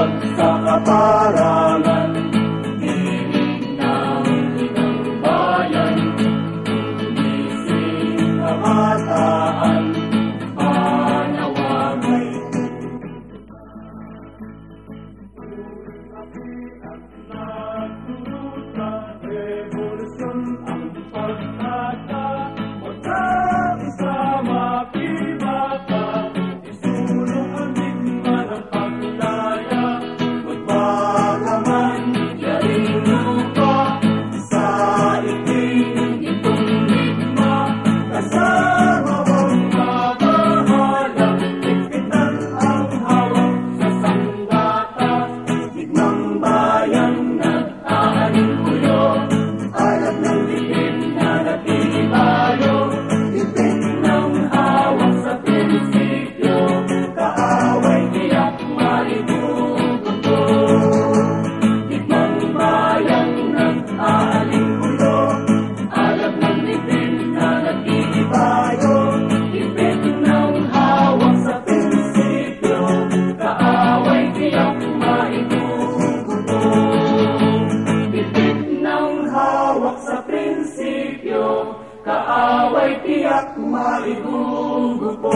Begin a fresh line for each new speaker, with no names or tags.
Huwag sa kaparalan Dinig ng iyong bayan Gising na mata sa prinsipyo, kaaway tiyak maigunggo ko.